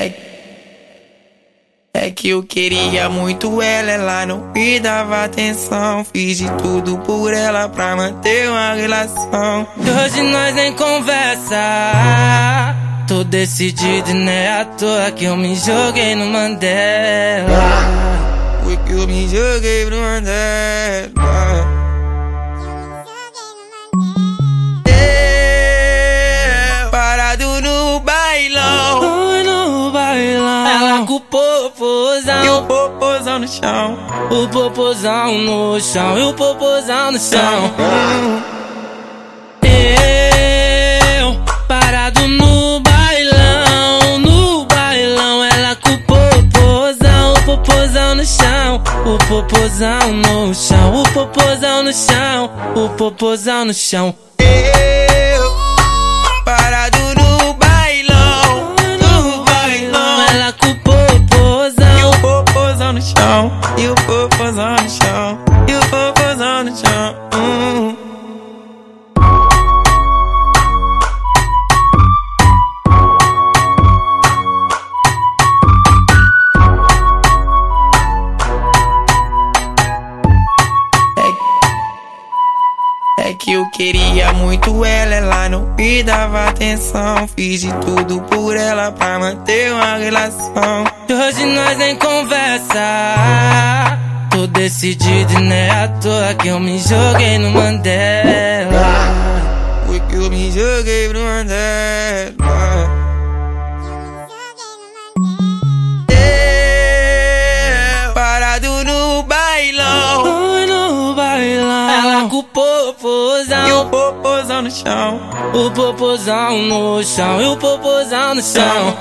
É, é que eu queria muito ela, ela não me dava atenção. Fiz de tudo por ela pra manter uma relação. E hoje nós nem conversa. Tô decidido e não é à toa que eu me joguei no Mandela. Foi que eu me joguei pro Mandela. Popozão. O popozão no chão. O popozão no chão. E o popozão no chão. Eu parado no bailão. No bailão. Ela com o popozão. O popozão no chão. O popozão no chão. O popozão no chão. O popozão no chão. Eu, que eu queria muito ela, ela não me dava atenção. Fiz de tudo por ela pra manter uma relação. E hoje nós nem conversa. Tô decidido e não é à toa que eu me joguei no Mandela. Foi que eu me joguei pro Mandela. Parado no bailão. No. Ela o popozão. No chão. O popozão no chão. E o popozão no chão.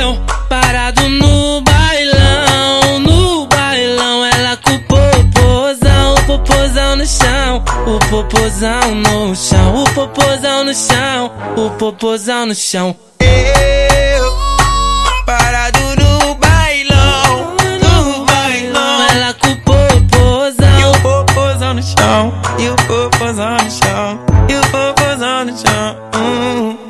Eu parado no bailão. No bailão. Ela com o popozão. O popozão no chão. O popozão no chão. O popozão no chão. O popozão no chão. Eu, parado popozão no chão. E o popozão no chão. E o popozão no chão. Hum.